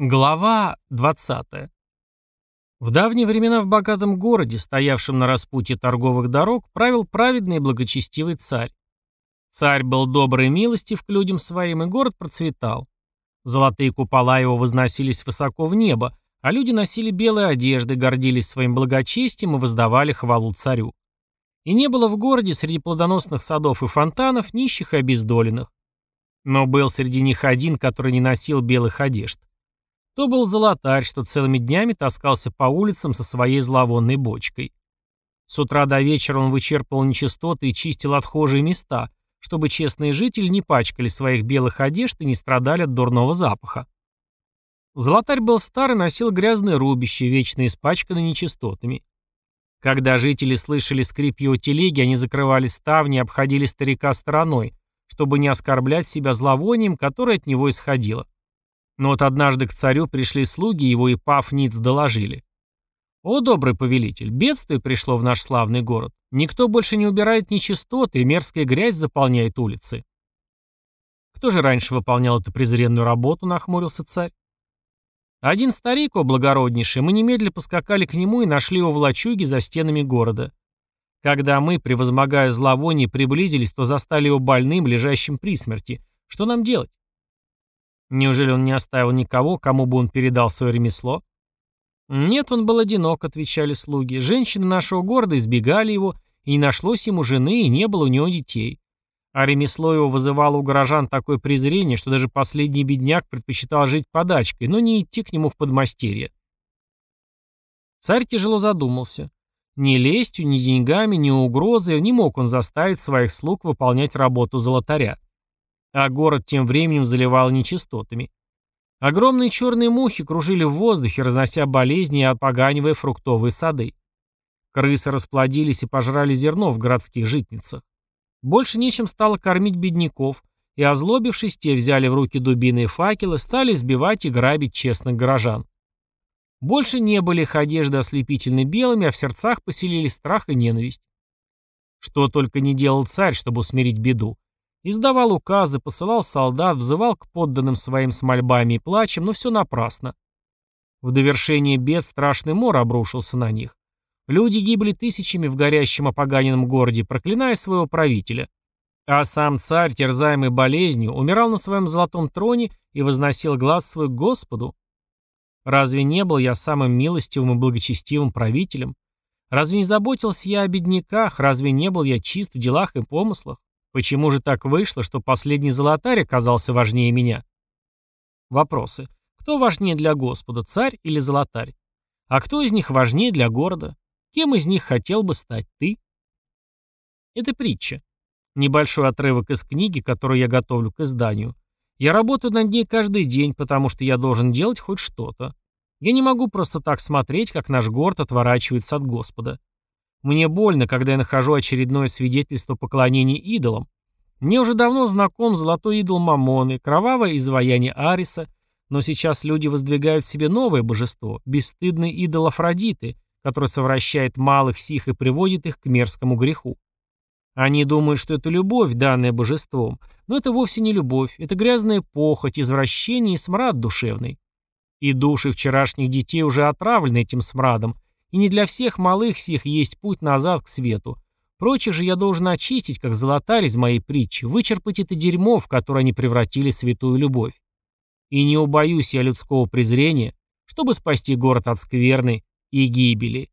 Глава 20. В давние времена в богатом городе, стоявшем на распутье торговых дорог, правил праведный и благочестивый царь. Царь был добрый и милостив к людям своим, и город процветал. Золотые купола его возносились высоко в небо, а люди носили белые одежды, гордились своим благочестием и воздавали хвалу царю. И не было в городе среди плодоносных садов и фонтанов нищих и обездоленных. Но был среди них один, который не носил белых одежд. То был золотарь, что целыми днями таскался по улицам со своей зловонной бочкой. С утра до вечера он вычерпывал нечистоты и чистил отхожие места, чтобы честные жители не пачкали своих белых одежд и не страдали от дурного запаха. Золотарь был стар и носил грязное рубище, вечно испачканное нечистотами. Когда жители слышали скрип его телеги, они закрывали ставни и обходили старика стороной, чтобы не оскорблять себя зловонием, которое от него исходило. Но вот однажды к царю пришли слуги, его и пав Ниц доложили. «О, добрый повелитель, бедствие пришло в наш славный город. Никто больше не убирает нечистоты, и мерзкая грязь заполняет улицы». «Кто же раньше выполнял эту презренную работу?» — нахмурился царь. Один старик, о благороднейший, мы немедленно поскакали к нему и нашли его в лачуге за стенами города. Когда мы, превозмогая зловоние, приблизились, то застали его больным, лежащим при смерти. Что нам делать? Неужели он не оставил никого, кому бы он передал свое ремесло? Нет, он был одинок, отвечали слуги. Женщины нашего города избегали его, и не нашлось ему жены, и не было у него детей. А ремесло его вызывало у горожан такое презрение, что даже последний бедняк предпочитал жить подачкой, но не идти к нему в подмастерье. Царь тяжело задумался. Ни лестью, ни деньгами, ни угрозой не мог он заставить своих слуг выполнять работу золотаря а город тем временем заливал нечистотами. Огромные черные мухи кружили в воздухе, разнося болезни и опоганивая фруктовые сады. Крысы расплодились и пожрали зерно в городских житницах. Больше нечем стало кормить бедняков, и озлобившись, те взяли в руки дубины и факелы, стали избивать и грабить честных горожан. Больше не были их одежды ослепительно белыми, а в сердцах поселились страх и ненависть. Что только не делал царь, чтобы усмирить беду. Издавал указы, посылал солдат, взывал к подданным своим с мольбами и плачем, но все напрасно. В довершение бед страшный мор обрушился на них. Люди гибли тысячами в горящем опоганенном городе, проклиная своего правителя. А сам царь, терзаемый болезнью, умирал на своем золотом троне и возносил глаз свой к Господу. Разве не был я самым милостивым и благочестивым правителем? Разве не заботился я о бедняках? Разве не был я чист в делах и помыслах? Почему же так вышло, что последний золотарь оказался важнее меня? Вопросы. Кто важнее для Господа, царь или золотарь? А кто из них важнее для города? Кем из них хотел бы стать ты? Это притча. Небольшой отрывок из книги, которую я готовлю к изданию. Я работаю над ней каждый день, потому что я должен делать хоть что-то. Я не могу просто так смотреть, как наш город отворачивается от Господа. Мне больно, когда я нахожу очередное свидетельство поклонения идолам. Мне уже давно знаком золотой идол Мамоны, кровавое изваяние Ариса, но сейчас люди воздвигают себе новое божество, бесстыдный идол Афродиты, который совращает малых сих и приводит их к мерзкому греху. Они думают, что это любовь, данная божеством, но это вовсе не любовь, это грязная похоть, извращение и смрад душевный. И души вчерашних детей уже отравлены этим смрадом, и не для всех малых сих есть путь назад к свету. Прочих же я должен очистить, как золотарь из моей притчи, вычерпать это дерьмо, в которое они превратили святую любовь. И не убоюсь я людского презрения, чтобы спасти город от скверны и гибели.